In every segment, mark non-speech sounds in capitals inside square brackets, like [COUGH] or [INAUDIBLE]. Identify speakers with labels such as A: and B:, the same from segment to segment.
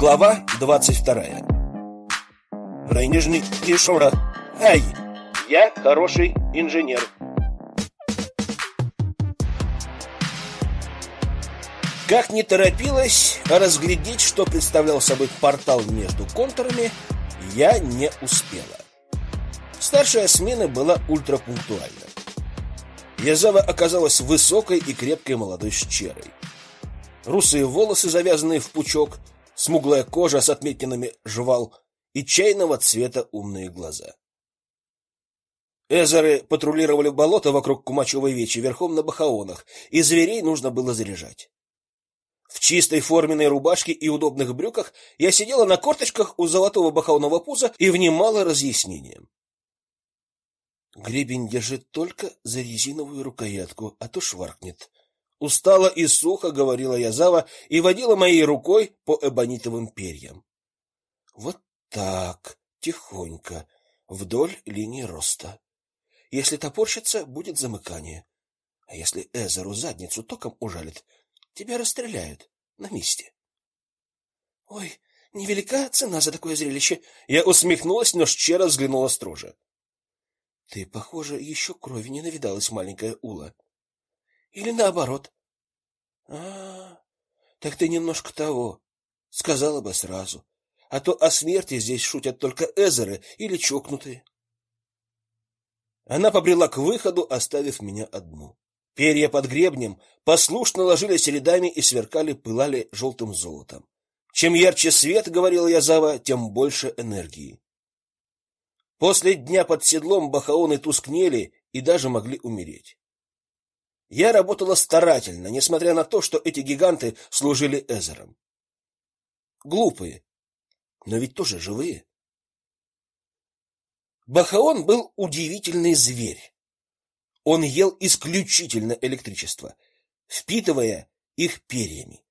A: Глава 22. Рейнижный Ишора. Ай! Я хороший инженер. Как не торопилась, а разглядеть, что представлял собой портал между контурами, я не успела. Старшая смена была ультрапунктуальна. Язава оказалась высокой и крепкой молодой щерой. Русые волосы, завязанные в пучок, смуглая кожа с отметинами жвал и чайного цвета умные глаза. Эзеры патрулировали болото вокруг Кумачевой вечи верхом на бахаонах, и зверей нужно было заряжать. В чистой форменной рубашке и удобных брюках я сидела на корточках у золотого бахаонного пуза и внимала разъяснениям. Гребень держит только за резиновую рукоятку, а то шваркнет. Устала и сухо говорила Язава и водила моей рукой по эбонитовым перьям. Вот так, тихонько, вдоль линии роста. Если топорщится, будет замыкание. А если Эзеру задницу током ужалит, тебя расстреляют на месте. Ой, невелика цена за такое зрелище. Я усмехнулась, но Щера взглянула строже. Ты, похоже, еще крови не навидалась, маленькая Ула. Или наоборот. А, так ты немножко того, сказала бы сразу. А то о смерти здесь шутят только эзеры или чокнутые. Она побрела к выходу, оставив меня одну. Перья под гребнем послушно ложились рядами и сверкали, пылали желтым золотом. Чем ярче свет, говорил я Зава, тем больше энергии. После дня под седлом бахаоны тускнели и даже могли умереть. Я работала старательно, несмотря на то, что эти гиганты служили Эзером. Глупые, но ведь тоже живые. Бахаон был удивительный зверь. Он ел исключительно электричество, впитывая их перьями.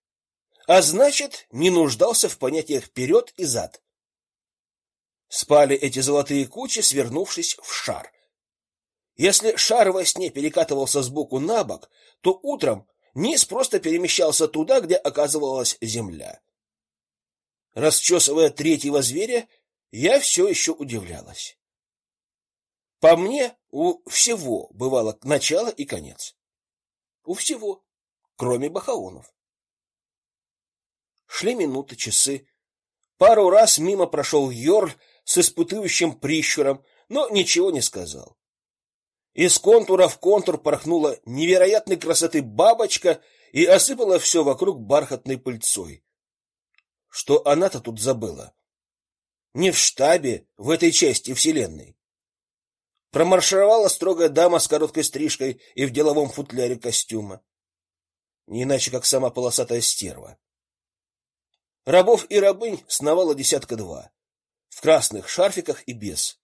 A: А значит, не нуждался в понятиях вперед и зад. Спали эти золотые кучи, свернувшись в шар, если шар во сне перекатывался с боку на бок, то утром низ просто перемещался туда, где оказывалась земля. Расчесывая третьего зверя, я все еще удивлялась. По мне, у всего бывало начало и конец. У всего, кроме бахаонов. Шли минуты, часы. Пару раз мимо прошел Йорль с испытующим прищуром, но ничего не сказал. Из контура в контур порхнула невероятной красоты бабочка и осыпала все вокруг бархатной пыльцой. Что она-то тут забыла? Не в штабе, в этой части вселенной. Промаршировала строгая дама с короткой стрижкой и в деловом футляре костюма. Не иначе, как сама полосатая стерва. Рабов и рабынь сновало десятка два, в красных шарфиках и без.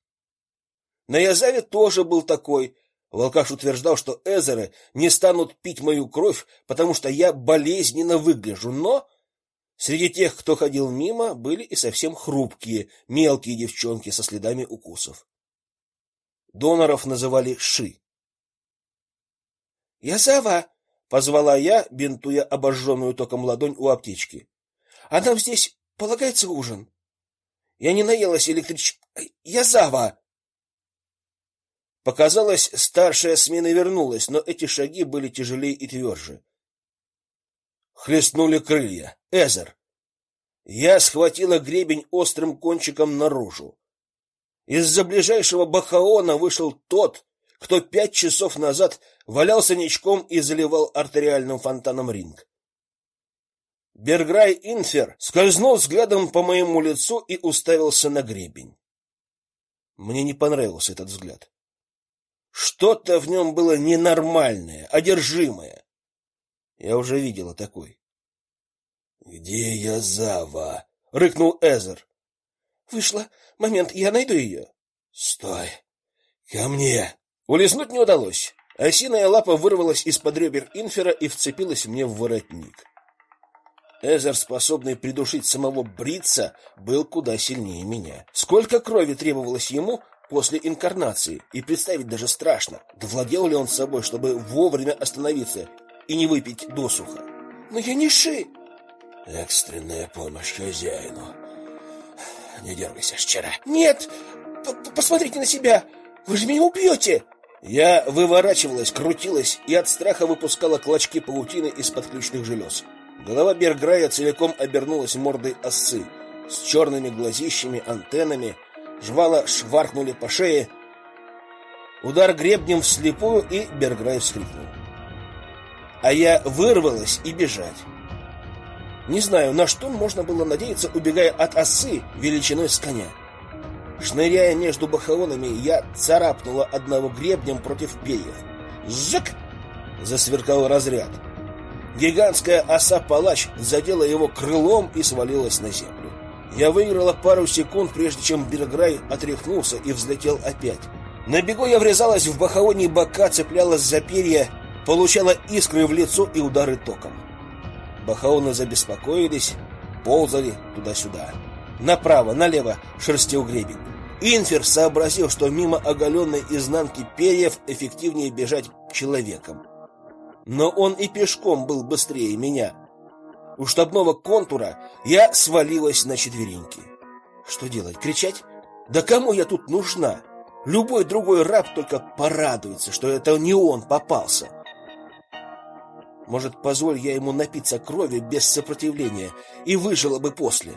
A: На Язаве тоже был такой, Волкаш утверждал, что эзеры не станут пить мою кровь, потому что я болезненно выгляжу, но среди тех, кто ходил мимо, были и совсем хрупкие, мелкие девчонки со следами укусов. Доноров называли ши. «Язава!» — позвала я, бинтуя обожженную током ладонь у аптечки. «А нам здесь полагается ужин?» «Я не наелась электрич... Язава!» Показалось, старшая смена вернулась, но эти шаги были тяжелее и тверже. Хлестнули крылья. Эзер. Я схватила гребень острым кончиком наружу. Из-за ближайшего бахаона вышел тот, кто пять часов назад валялся ничком и заливал артериальным фонтаном ринг. Берграй Инфер скользнул взглядом по моему лицу и уставился на гребень. Мне не понравился этот взгляд. Что-то в нем было ненормальное, одержимое. Я уже видела такой. Где я Зава? рыкнул Эзер. Вышла. Момент, я найду ее. Стой. Ко мне. Улизнуть не удалось. Осиная лапа вырвалась из-под ребер инфера и вцепилась мне в воротник. Эзер, способный придушить самого Брица, был куда сильнее меня. Сколько крови требовалось ему после инкарнации, и представить даже страшно, довладел ли он собой, чтобы вовремя остановиться и не выпить досуха. Но я не ши.
B: Экстренная помощь хозяину. Не дергайся, вчера.
A: Нет! П Посмотрите на себя! Вы же меня убьете!» Я выворачивалась, крутилась и от страха выпускала клочки паутины из подключных желез. Голова Берграя целиком обернулась мордой осы с черными глазищами, антеннами, жвала шваркнули по шее. Удар гребнем вслепую, и Берграй вскрикнул. А я вырвалась и бежать. Не знаю, на что можно было надеяться, убегая от осы величиной с коня. Шныряя между бахаонами, я царапнула одного гребнем против перьев. Зык! Засверкал разряд. Гигантская оса-палач задела его крылом и свалилась на землю. Я выиграла пару секунд, прежде чем Берграй отряхнулся и взлетел опять. На бегу я врезалась в бахаони бока, цеплялась за перья, получала искры в лицо и удары током. Бахаоны забеспокоились, ползали туда-сюда. Направо, налево шерстил гребень. Инфер сообразил, что мимо оголенной изнанки перьев эффективнее бежать человеком. Но он и пешком был быстрее меня. У штабного контура я свалилась на четвереньки. Что делать? Кричать? Да кому я тут нужна? Любой другой раб только порадуется, что это не он попался. Может, позволь я ему напиться крови без сопротивления и выжила бы после.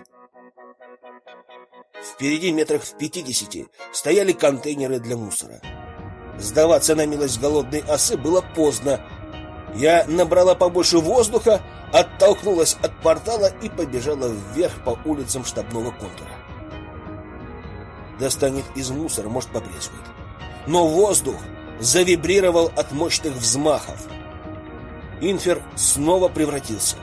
A: Впереди метрах в пятидесяти стояли контейнеры для мусора. Сдаваться на милость голодной осы было поздно. Я набрала побольше воздуха, оттолкнулась от портала и побежала вверх по улицам штабного контура. Достанет из мусора, может, побрезгует. Но воздух завибрировал от мощных взмахов. Инфер снова превратился.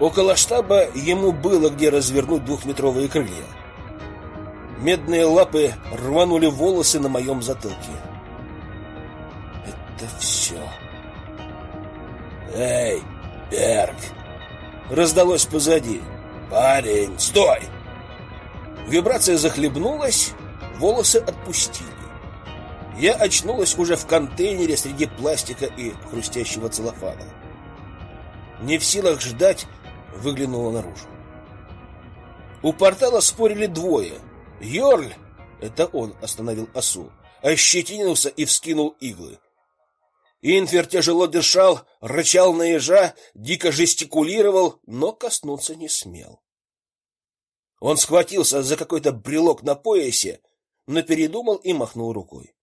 A: Около штаба ему было где развернуть двухметровые крылья. Медные лапы рванули волосы на моем затылке. Это все.
B: Эй, Берг!
A: Раздалось позади.
B: Парень, стой!
A: Вибрация захлебнулась, волосы отпустили. Я очнулась уже в контейнере среди пластика и хрустящего целлофана. Не в силах ждать, выглянула наружу. У портала спорили двое — Йорль, это он остановил осу, ощетинился и вскинул иглы. Инфер тяжело дышал, рычал на ежа, дико жестикулировал, но коснуться не смел. Он схватился за какой-то брелок на поясе, но передумал и махнул рукой.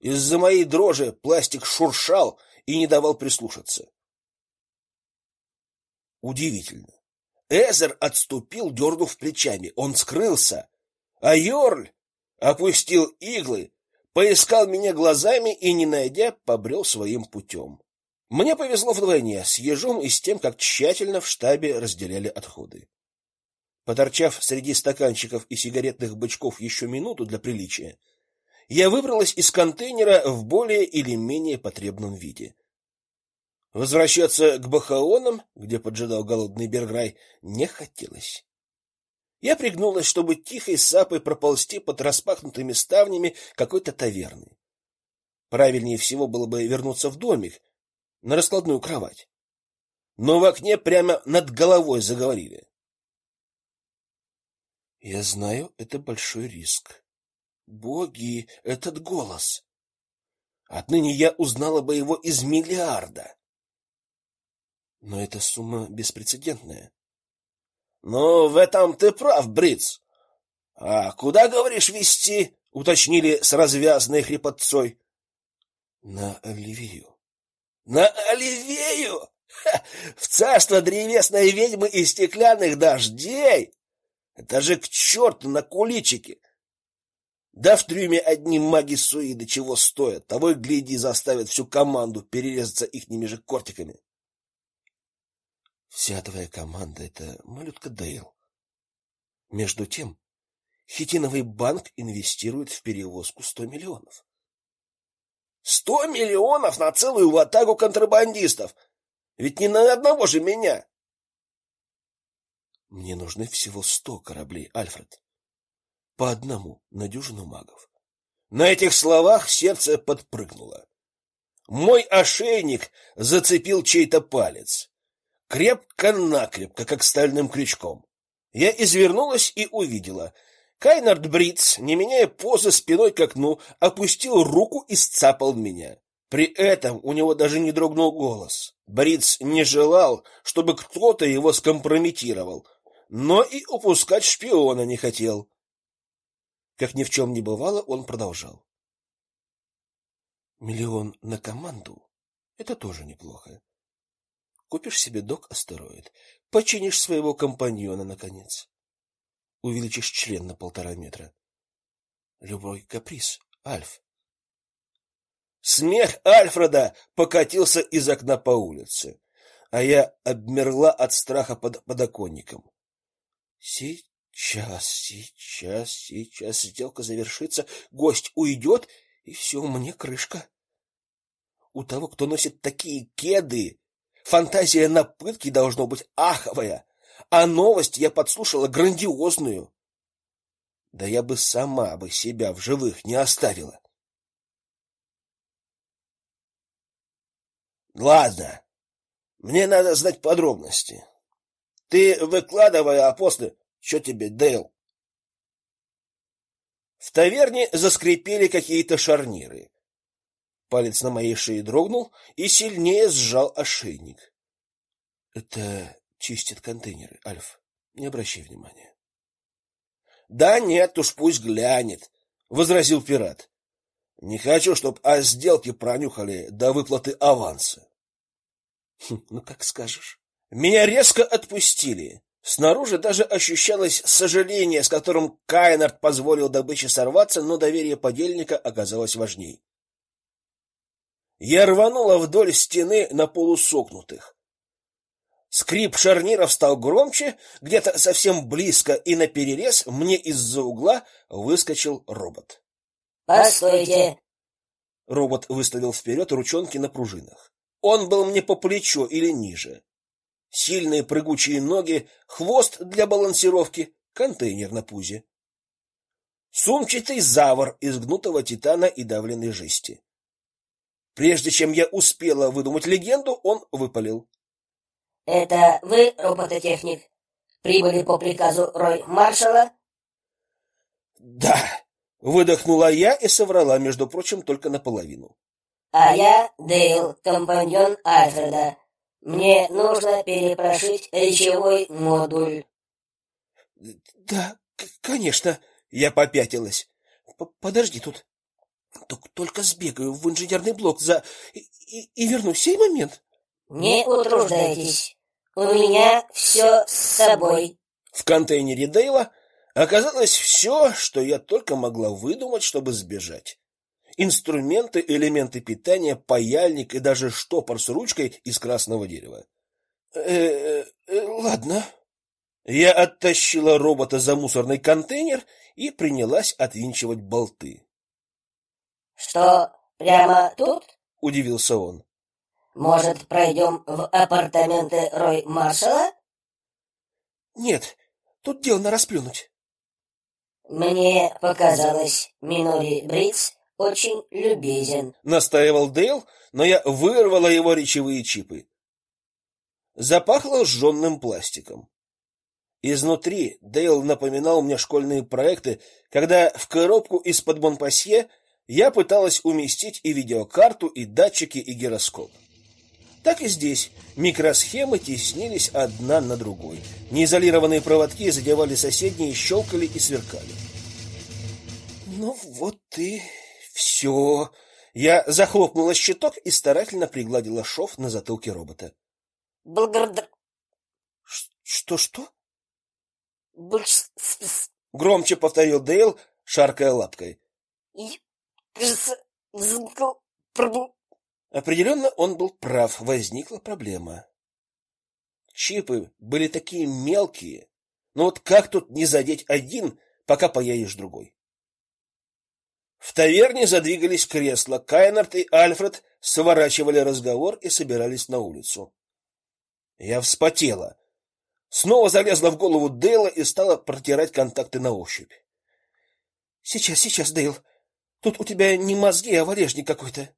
A: Из-за моей дрожи пластик шуршал и не давал прислушаться. Удивительно. Эзер отступил, дернув плечами. Он скрылся, а Йорль опустил иглы, поискал меня глазами и, не найдя, побрел своим путем. Мне повезло вдвойне с ежом и с тем, как тщательно в штабе разделяли отходы. Поторчав среди стаканчиков и сигаретных бычков еще минуту для приличия, я выбралась из контейнера в более или менее потребном виде. Возвращаться к Бахаонам, где поджидал голодный Берграй, не хотелось. Я пригнулась, чтобы тихой сапой проползти под распахнутыми ставнями какой-то таверны. Правильнее всего было бы вернуться в домик, на раскладную кровать. Но в окне прямо над головой заговорили. Я знаю, это большой риск. Боги, этот голос. Отныне я узнала бы его из миллиарда. Но эта сумма беспрецедентная. Ну, в этом ты прав, Бриц. А куда, говоришь, вести? уточнили с развязной хрипотцой. На Оливию. На Оливию? Ха! В царство древесной ведьмы и стеклянных дождей? Это же к черту на куличике. Да в трюме одни маги суиды чего стоят, того и гляди заставят всю команду перерезаться ихними же кортиками. Вся твоя команда — это малютка Дейл. Между тем, Хитиновый банк инвестирует в перевозку сто миллионов. Сто миллионов на целую ватагу контрабандистов! Ведь не на одного же меня! Мне нужны всего сто кораблей, Альфред. По одному на дюжину магов. На этих словах сердце подпрыгнуло. Мой ошейник зацепил чей-то палец. Крепко-накрепко, как стальным крючком. Я извернулась и увидела. Кайнард Бриц, не меняя позы спиной к окну, опустил руку и сцапал меня. При этом у него даже не дрогнул голос. Бриц не желал, чтобы кто-то его скомпрометировал, но и упускать шпиона не хотел. Как ни в чем не бывало, он продолжал. Миллион на команду — это тоже неплохо. Купишь себе док-астероид, починишь своего компаньона, наконец. Увеличишь член на полтора метра. Любой каприз, Альф. Смех Альфреда покатился из окна по улице, а я обмерла от страха под подоконником. Сейчас, сейчас, сейчас сделка завершится, гость уйдет, и все, мне крышка. У того, кто носит такие кеды, фантазия на пытки должно быть аховая, а новость я подслушала грандиозную. Да я бы сама бы себя в живых не оставила. Ладно. Мне надо знать подробности. Ты выкладывай, а после что тебе, Дейл? В таверне заскрипели какие-то шарниры. Палец на моей шее дрогнул и сильнее сжал ошейник. Это чистят контейнеры, Альф. Не обращай внимания. Да нет, уж пусть глянет, возразил пират. Не хочу, чтоб о сделке пронюхали до выплаты аванса. Хм, ну как скажешь. Меня резко отпустили. Снаружи даже ощущалось сожаление, с которым Кайнард позволил добыче сорваться, но доверие подельника оказалось важней. Я рванула вдоль стены на полусогнутых. Скрип шарниров стал громче, где-то совсем близко и наперерез мне из-за угла выскочил робот.
C: «Постойте!»
A: Робот выставил вперед ручонки на пружинах. Он был мне по плечо или ниже. Сильные прыгучие ноги, хвост для балансировки, контейнер на пузе. Сумчатый завор из гнутого титана и давленной жести. Прежде чем я успела выдумать легенду, он выпалил.
C: «Это вы, робототехник, прибыли по приказу Рой Маршала?»
A: «Да», — выдохнула я и соврала, между прочим, только наполовину.
C: А я Дейл, компаньон Альфреда. Мне нужно перепрошить речевой модуль.
A: Да, конечно, я попятилась. Подожди тут. Только сбегаю в инженерный блок за и, и, и вернусь в сей момент.
C: Не утруждайтесь. У меня все с собой.
A: В контейнере Дейла оказалось все, что я только могла выдумать, чтобы сбежать инструменты, элементы питания, паяльник и даже штопор с ручкой из красного дерева. Э, -э, ладно. Я оттащила робота за мусорный контейнер и принялась отвинчивать болты.
C: Что, прямо тут?
A: удивился он.
C: Может, пройдем в апартаменты Рой Маршала?
A: Нет, тут дело на расплюнуть.
C: Мне показалось, Минори Бриц очень любезен,
A: настаивал Дейл, но я вырвала его речевые чипы. Запахло сжёным пластиком. Изнутри Дейл напоминал мне школьные проекты, когда в коробку из-под Монпасье я пыталась уместить и видеокарту, и датчики, и гироскоп. Так и здесь микросхемы теснились одна на другой. Неизолированные проводки задевали соседние, щелкали и сверкали. Ну вот и все. Я захлопнула щиток и старательно пригладила шов на затылке робота.
C: Благодар...
A: Что что? Громче повторил Дейл, шаркая лапкой. Определенно он был прав, возникла проблема. Чипы были такие мелкие, но вот как тут не задеть один, пока поедешь другой? В таверне задвигались кресла. Кайнард и Альфред сворачивали разговор и собирались на улицу. Я вспотела. снова залезла в голову Дейла и стала протирать контакты на ощупь. Сейчас, сейчас, Дейл. Тут у тебя не мозги, а валежник какой-то.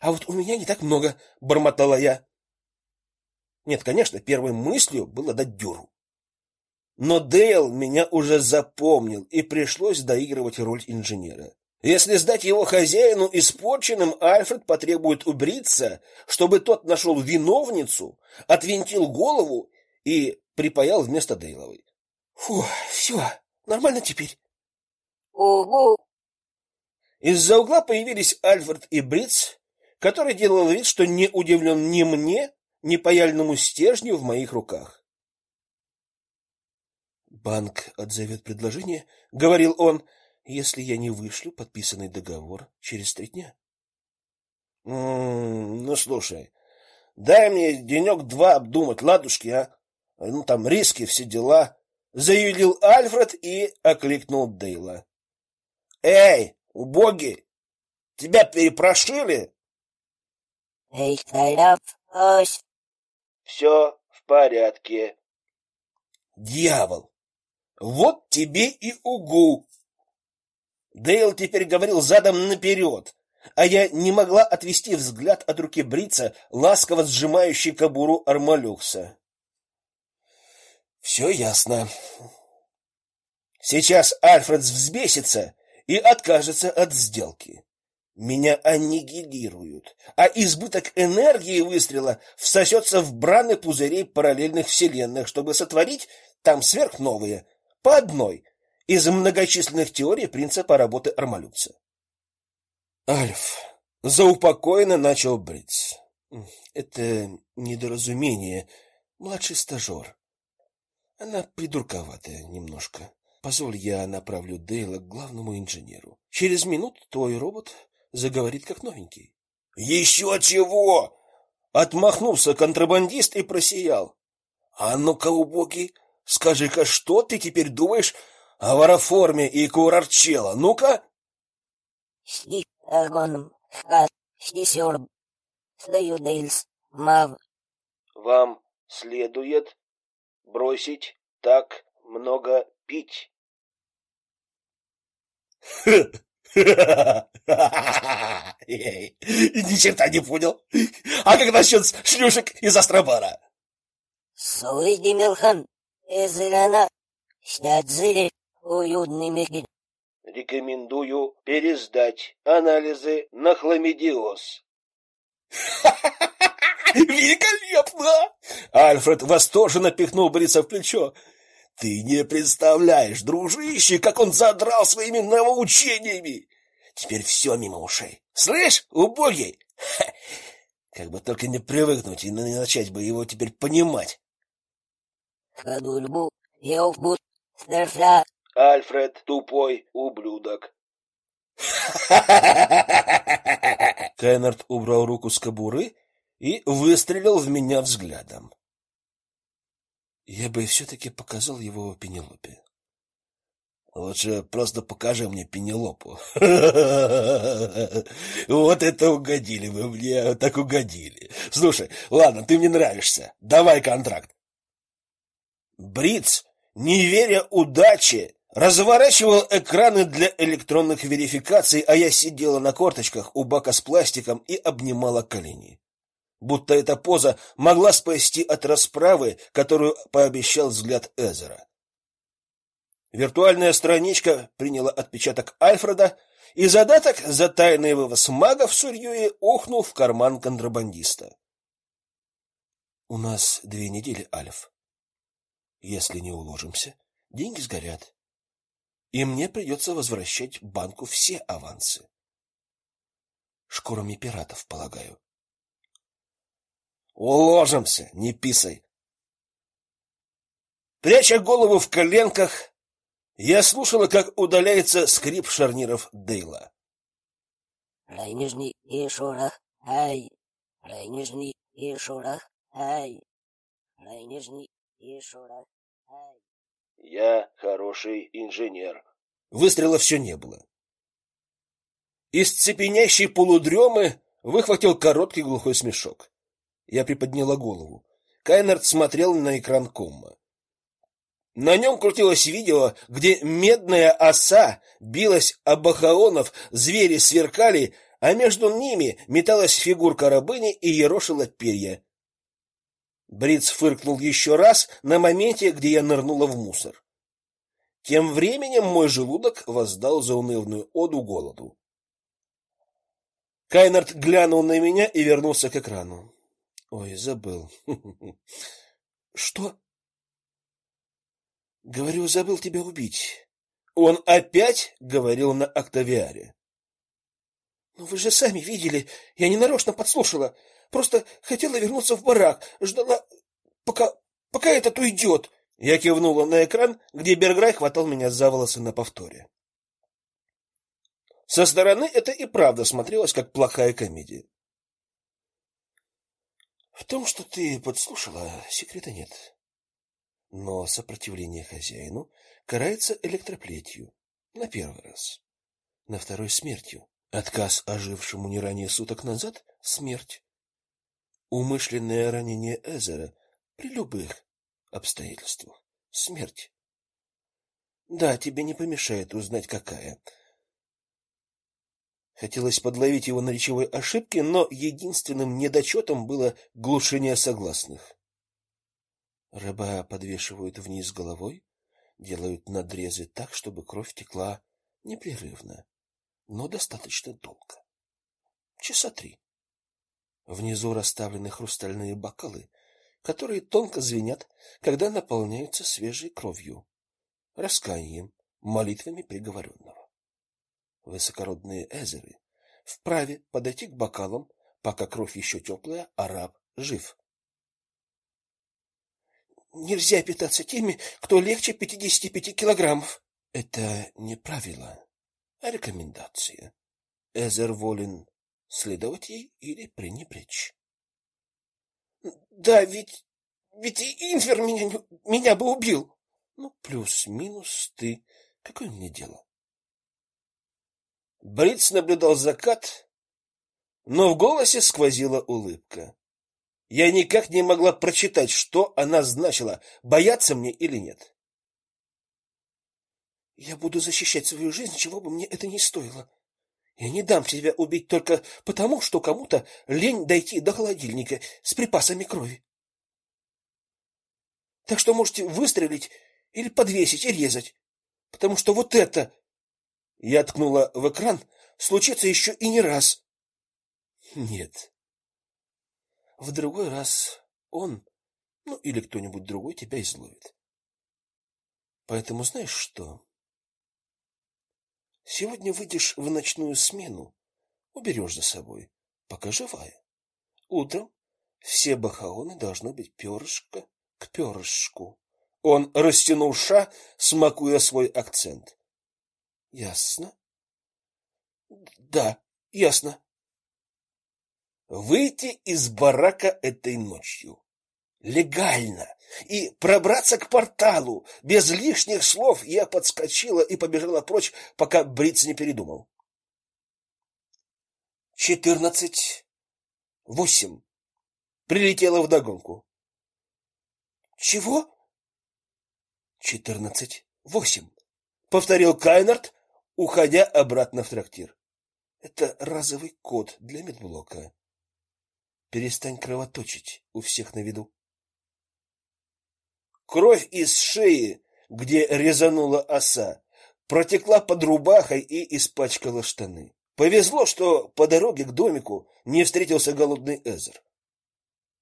A: А вот у меня не так много, бормотала я. Нет, конечно, первой мыслью было дать дёру. Но Дейл меня уже запомнил, и пришлось доигрывать роль инженера. Если сдать его хозяину испорченным, Альфред потребует убриться, чтобы тот нашел виновницу, отвинтил голову и припаял вместо Дейловой. Фу, все, нормально теперь.
C: Ого!
A: Из-за угла появились Альфред и Бриц, который делал вид, что не удивлен ни мне, ни паяльному стержню в моих руках. Банк отзовет предложение, говорил он, если я не вышлю подписанный договор через три дня. М -м, ну слушай, дай мне денек два обдумать, ладушки, а? Ну там риски, все дела, заявил Альфред и окликнул Дейла. Эй, убогий, тебя перепрошили?
C: Эй, ось.
A: Все в порядке. Дьявол! Вот тебе и угу. Дейл теперь говорил задом наперед, а я не могла отвести взгляд от руки Брица, ласково сжимающей кобуру Армалюкса. Все ясно. Сейчас Альфред взбесится и откажется от сделки. Меня аннигилируют, а избыток энергии выстрела всосется в браны пузырей параллельных вселенных, чтобы сотворить там сверхновые, по одной из многочисленных теорий принципа работы Армалюкса. Альф, заупокоенно начал Бриц. Это недоразумение, младший стажер. Она придурковатая немножко. Позволь, я направлю Дейла к главному инженеру. Через минуту твой робот заговорит как новенький. Еще чего? Отмахнулся контрабандист и просиял. А ну-ка, убогий, скажи-ка, что ты теперь думаешь о вароформе и курарчела? Ну-ка.
C: Сни агоном хат снесёр. Сдаю Дейлс мав.
A: Вам следует бросить так много пить. Ни черта не понял. А как насчет шлюшек из Астробара?
C: Суиди Милхан, Эзелана, Снядзили, уютный мир.
A: Рекомендую пересдать анализы на хламидиоз. [LAUGHS] Великолепно! Альфред восторженно пихнул Брица в плечо. Ты не представляешь, дружище, как он задрал своими новоучениями. Теперь все мимо ушей. Слышь, убогий? Ха! Как бы только не привыкнуть и не начать бы его теперь понимать.
C: Стерфля.
A: Альфред тупой ублюдок. Кеннард убрал руку с кобуры и выстрелил в меня взглядом. Я бы все-таки показал его Пенелопе. Лучше просто покажи мне Пенелопу. [LAUGHS] Вот это угодили вы мне, так угодили. Слушай, ладно, ты мне нравишься. Давай контракт. Бриц, не веря удаче, разворачивал экраны для электронных верификаций, а я сидела на корточках у бака с пластиком и обнимала колени будто эта поза могла спасти от расправы, которую пообещал взгляд Эзера. Виртуальная страничка приняла отпечаток Альфреда, и задаток за тайный вывоз мага в Сурьюе ухнул в карман контрабандиста. У нас две недели, Альф. Если не уложимся, деньги сгорят. И мне придется возвращать банку все авансы. Шкурами пиратов, полагаю. Уложимся, не писай. Пряча голову в коленках, я слушала, как удаляется скрип шарниров Дейла.
C: Райнижний и шорох, ай. Райнижний и шорох, ай. Райнижний и шорох, ай.
A: Я хороший инженер. Выстрела все не было. Из цепенящей полудремы выхватил короткий глухой смешок. Я приподняла голову. Кайнард смотрел на экран комма. На нем крутилось видео, где медная оса билась об бахаонов, звери сверкали, а между ними металась фигурка рабыни и ерошила перья. Бриц фыркнул еще раз на моменте, где я нырнула в мусор. Тем временем мой желудок воздал за унывную оду голоду. Кайнард глянул на меня и вернулся к экрану. Ой, забыл. [LAUGHS] Что? Говорю, забыл тебя убить. Он опять говорил на октавиаре. Ну вы же сами видели, я не нарочно подслушала. Просто хотела вернуться в барак, ждала, пока пока этот уйдет. Я кивнула на экран, где Берграй хватал меня за волосы на повторе. Со стороны это и правда смотрелось как плохая комедия. В том, что ты подслушала, секрета нет. Но сопротивление хозяину карается электроплетью на первый раз, на второй смертью. Отказ ожившему не ранее суток назад смерть. Умышленное ранение Эзера при любых обстоятельствах смерть. Да, тебе не помешает узнать какая. Хотелось подловить его на речевой ошибке, но единственным недочетом было глушение согласных. Рыба подвешивают вниз головой, делают надрезы так, чтобы кровь текла непрерывно, но достаточно долго. Часа три. Внизу расставлены хрустальные бокалы, которые тонко звенят, когда наполняются свежей кровью, раскаянием, молитвами приговоренного. Высокородные эзеры вправе подойти к бокалам, пока кровь еще теплая, а раб жив. Нельзя питаться теми, кто легче 55 килограммов. Это не правило, а рекомендация. Эзер волен следовать ей или пренебречь. Да, ведь ведь Инфер меня меня бы убил. Ну, плюс-минус ты. Какое мне дело? Бриц наблюдал закат, но в голосе сквозила улыбка. Я никак не могла прочитать, что она значила, бояться мне или нет. Я буду защищать свою жизнь, чего бы мне это ни стоило. Я не дам тебя убить только потому, что кому-то лень дойти до холодильника с припасами крови. Так что можете выстрелить или подвесить и резать, потому что вот это я ткнула в экран, случится еще и не раз. Нет. В другой раз он, ну или кто-нибудь другой тебя изловит. Поэтому знаешь что? Сегодня выйдешь в ночную смену, уберешь за собой, пока живая. Утром все бахаоны должны быть перышко к перышку. Он растянул ша, смакуя свой акцент. Ясно? Да, ясно выйти из барака этой ночью. Легально. И пробраться к порталу. Без лишних слов я подскочила и побежала прочь, пока Бриц не передумал. Четырнадцать. Восемь. Прилетела вдогонку. Чего? Четырнадцать. Восемь. Повторил Кайнард, уходя обратно в трактир. Это разовый код для медблока. Перестань кровоточить у всех на виду. Кровь из шеи, где резанула оса, протекла под рубахой и испачкала штаны. Повезло, что по дороге к домику не встретился голодный Эзер.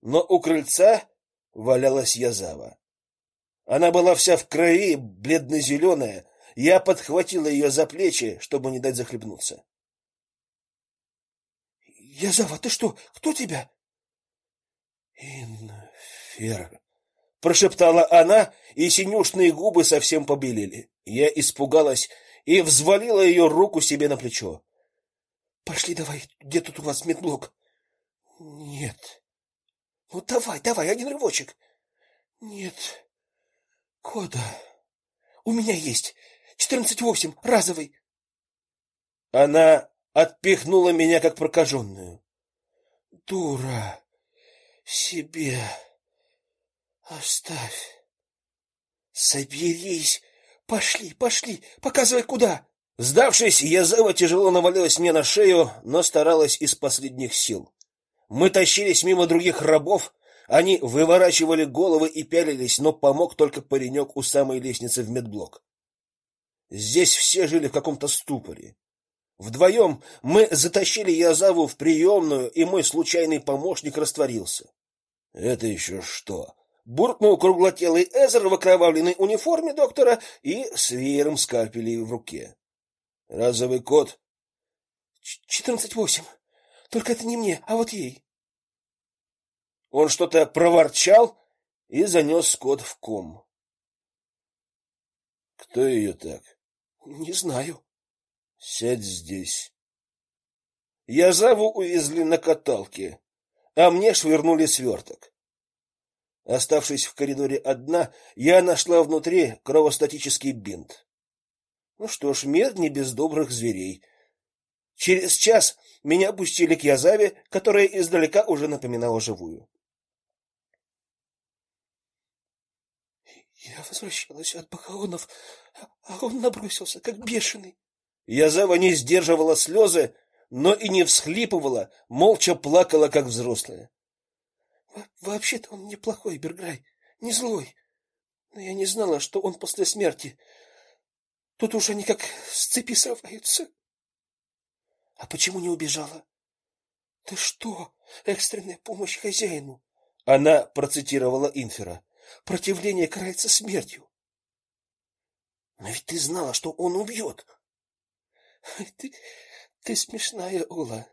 A: Но у крыльца валялась Язава. Она была вся в крови, бледно-зеленая. Я подхватила ее за плечи, чтобы не дать захлебнуться. Язава, ты что? Кто тебя? Инфер, прошептала она, и синюшные губы совсем побелели. Я испугалась и взвалила ее руку себе на плечо. Пошли давай, где тут у вас медблок? Нет. Ну давай, давай, один рывочек. Нет. Кода. У меня есть. Четырнадцать восемь, разовый. Она отпихнула меня как прокаженную. Дура. себе оставь. Соберись. Пошли, пошли, показывай куда. Сдавшись, Язава тяжело навалилась мне на шею, но старалась из последних сил. Мы тащились мимо других рабов, они выворачивали головы и пялились, но помог только паренек у самой лестницы в медблок. Здесь все жили в каком-то ступоре. Вдвоем мы затащили Язаву в приемную, и мой случайный помощник растворился.
B: Это еще что?
A: Буркнул круглотелый Эзер в окровавленной униформе доктора и с веером скальпелей в руке.
B: Разовый код?
A: Четырнадцать восемь. Только это не мне, а вот ей. Он что-то проворчал и занес код в ком.
B: Кто ее так?
A: Не знаю.
B: Сядь здесь.
A: Язаву увезли на каталке, а мне швырнули сверток. Оставшись в коридоре одна, я нашла внутри кровостатический бинт. Ну что ж, мир не без добрых зверей. Через час меня пустили к Язаве, которая издалека уже напоминала живую. Я возвращалась от Бахаонов, а он набросился, как бешеный. Язава не сдерживала слезы, но и не всхлипывала, молча плакала, как взрослая. Вообще-то он неплохой, Берграй, не злой. Но я не знала, что он после смерти. Тут уж они как с цепи срываются. А почему не убежала? Ты что? Экстренная помощь хозяину. Она процитировала Инфера. Противление карается смертью. Но ведь ты знала, что он убьет. Ты, ты смешная, Ола.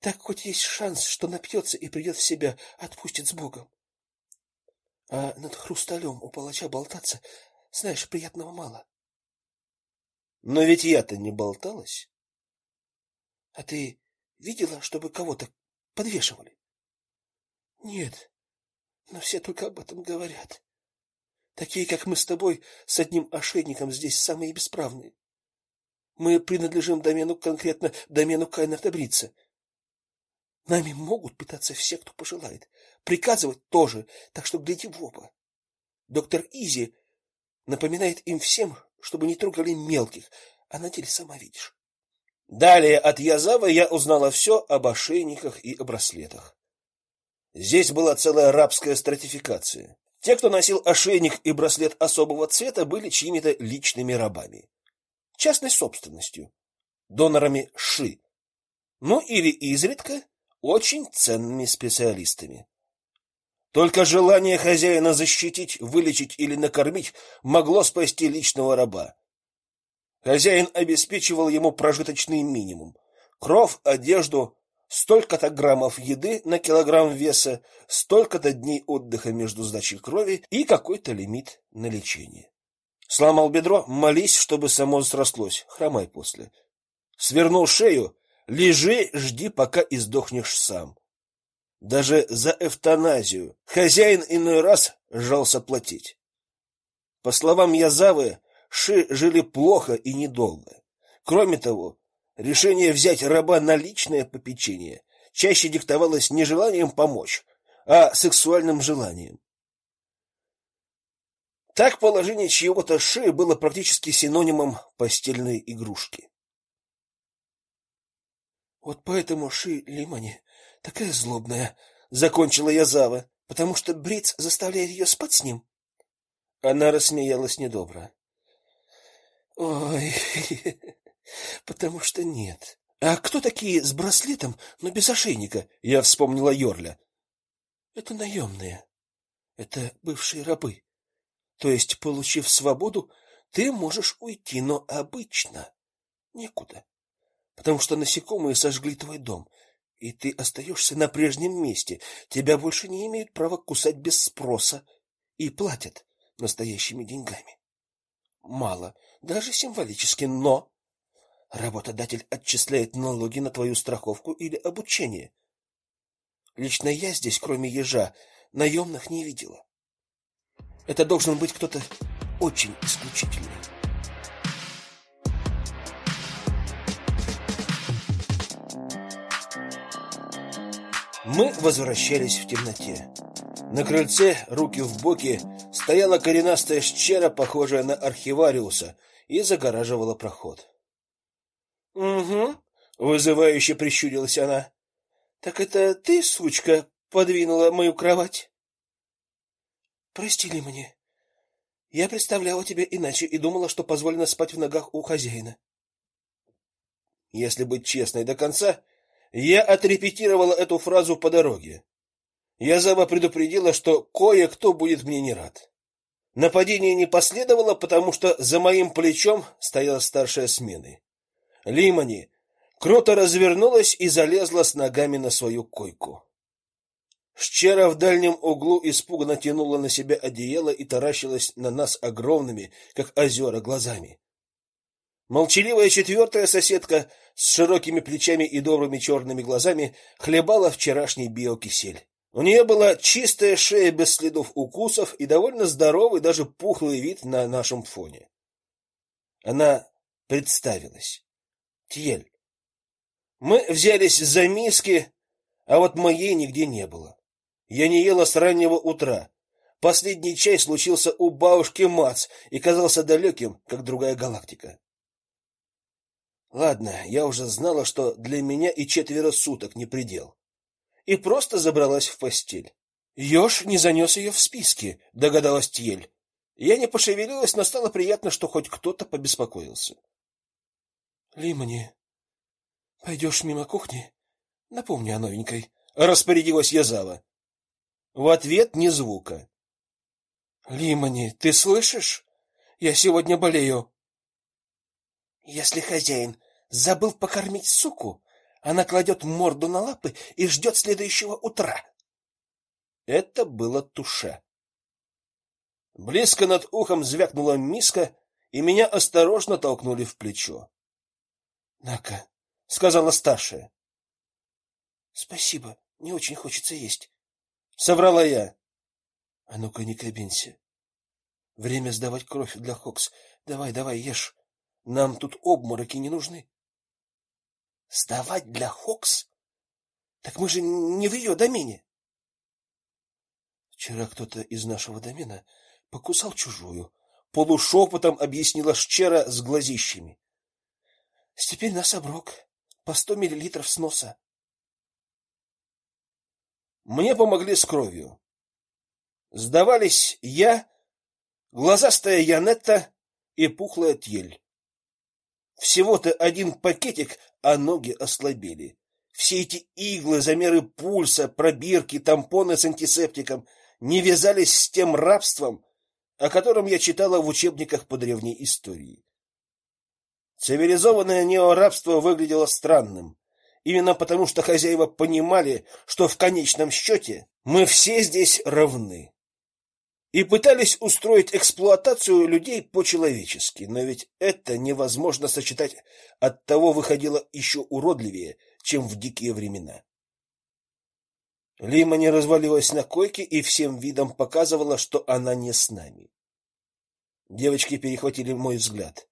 A: Так хоть есть шанс, что напьется и придет в себя, отпустит с Богом. А над хрусталем у палача болтаться, знаешь, приятного мало. Но ведь я-то не болталась. А ты видела, чтобы кого-то подвешивали? Нет. Но все только об этом говорят. Такие, как мы с тобой, с одним ошейником здесь самые бесправные. Мы принадлежим домену конкретно домену Кайнарта-Брица. Нами могут питаться все, кто пожелает. Приказывать тоже, так что гляди в оба. Доктор Изи напоминает им всем, чтобы не трогали мелких, а на деле сама видишь. Далее от Язава я узнала все об ошейниках и о браслетах. Здесь была целая рабская стратификация. Те, кто носил ошейник и браслет особого цвета, были чьими-то личными рабами частной собственностью, донорами ШИ, ну или изредка очень ценными специалистами. Только желание хозяина защитить, вылечить или накормить могло спасти личного раба. Хозяин обеспечивал ему прожиточный минимум: кров, одежду, столько-то граммов еды на килограмм веса, столько-то дней отдыха между сдачей крови и какой-то лимит на лечение. Сломал бедро, молись, чтобы само срослось, хромай после. Свернул шею, лежи, жди, пока издохнешь сам. Даже за эвтаназию хозяин иной раз жался платить. По словам Язавы, Ши жили плохо и недолго. Кроме того, решение взять раба на личное попечение чаще диктовалось не желанием помочь, а сексуальным желанием. Так положение чьего-то шеи было практически синонимом постельной игрушки. Вот поэтому Ши Лимани такая злобная, закончила я Зава, потому что Бриц заставляет ее спать с ним. Она рассмеялась недобро. Ой, [LAUGHS] потому что нет. А кто такие с браслетом, но без ошейника? Я вспомнила Йорля. Это наемные. Это бывшие рабы. То есть, получив свободу, ты можешь уйти, но обычно некуда. Потому что насекомые сожгли твой дом, и ты остаешься на прежнем месте. Тебя больше не имеют права кусать без спроса и платят настоящими деньгами. Мало, даже символически, но работодатель отчисляет налоги на твою страховку или обучение. Лично я здесь, кроме ежа, наемных не видела. Это должен быть кто-то очень исключительный. Мы возвращались в темноте. На крыльце, руки в боки, стояла коренастая щера, похожая на архивариуса, и загораживала проход. Угу, вызывающе прищурилась она. Так это ты, сучка, подвинула мою кровать? Прости ли мне? Я представляла тебя иначе и думала, что позволено спать в ногах у хозяина. Если быть честной до конца, я отрепетировала эту фразу по дороге. Я Язава предупредила, что кое-кто будет мне не рад. Нападение не последовало, потому что за моим плечом стояла старшая смены. Лимани круто развернулась и залезла с ногами на свою койку. Щера в дальнем углу испуганно тянула на себя одеяло и таращилась на нас огромными, как озера, глазами. Молчаливая четвертая соседка с широкими плечами и добрыми черными глазами хлебала вчерашний биокисель. У нее была чистая шея без следов укусов и довольно здоровый, даже пухлый вид на нашем фоне. Она представилась. Тьель. Мы взялись за миски, а вот моей нигде не было. Я не ела с раннего утра. Последний чай случился у бабушки Мац и казался далеким, как другая галактика. Ладно, я уже знала, что для меня и четверо суток не предел. И просто забралась в постель. Ёж не занес ее в списке, догадалась Тьель. Я не пошевелилась, но стало приятно, что хоть кто-то побеспокоился. Лимани, пойдешь мимо кухни, напомни о новенькой, распорядилась Язава. В ответ ни звука. Лимани, ты слышишь? Я сегодня болею. Если хозяин забыл покормить суку, она кладет морду на лапы и ждет следующего утра. Это было туше. Близко над ухом звякнула миска, и меня осторожно толкнули в плечо. "Нака", сказала старшая. "Спасибо, не очень хочется есть", соврала я. "А ну-ка не кабинься. Время сдавать кровь для Хокс. Давай, давай, ешь. Нам тут обмороки не нужны". Сдавать для Хокс? Так мы же не в ее домене. Вчера кто-то из нашего домена покусал чужую, полушепотом объяснила Щера с глазищами. Теперь нас оброк по сто миллилитров с носа. Мне помогли с кровью. Сдавались я, глазастая Янетта и пухлая Тьель. Всего-то один пакетик, а ноги ослабели. Все эти иглы, замеры пульса, пробирки, тампоны с антисептиком не вязались с тем рабством, о котором я читала в учебниках по древней истории. Цивилизованное неорабство выглядело странным, именно потому что хозяева понимали, что в конечном счете мы все здесь равны и пытались устроить эксплуатацию людей по-человечески, но ведь это невозможно сочетать, от того выходило еще уродливее, чем в дикие времена. Лима не развалилась на койке и всем видом показывала, что она не с нами. Девочки перехватили мой взгляд.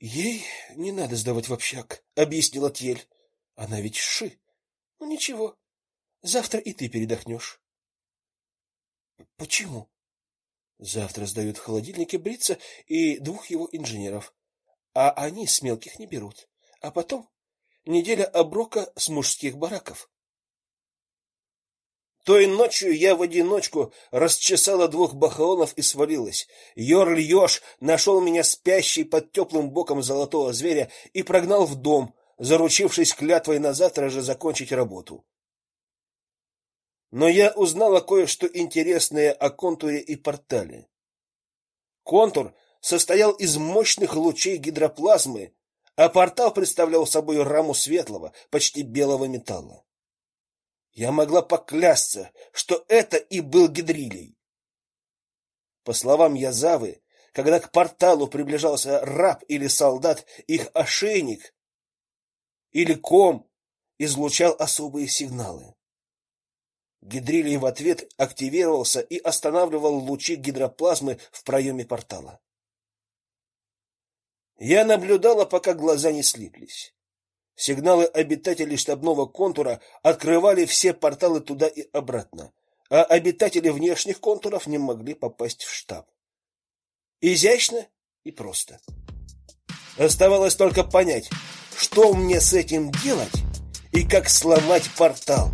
A: Ей не надо сдавать в общак, объяснила Тьель. Она ведь ши. Ну ничего, Завтра и ты передохнешь. Почему? Завтра сдают в холодильнике Брица и двух его инженеров, а они с мелких не берут. А потом неделя оброка с мужских бараков. Той ночью я в одиночку расчесала двух бахаонов и свалилась. Йорль Ёж нашел меня спящей под теплым боком золотого зверя и прогнал в дом, заручившись клятвой на завтра же закончить работу но я узнала кое-что интересное о контуре и портале. Контур состоял из мощных лучей гидроплазмы, а портал представлял собой раму светлого, почти белого металла. Я могла поклясться, что это и был гидрилий. По словам Язавы, когда к порталу приближался раб или солдат, их ошейник или ком излучал особые сигналы. Гидрилий в ответ активировался и останавливал лучи гидроплазмы в проеме портала. Я наблюдала, пока глаза не слиплись. Сигналы обитателей штабного контура открывали все порталы туда и обратно, а обитатели внешних контуров не могли попасть в штаб. Изящно и просто. Оставалось только понять, что мне с этим делать и как сломать портал.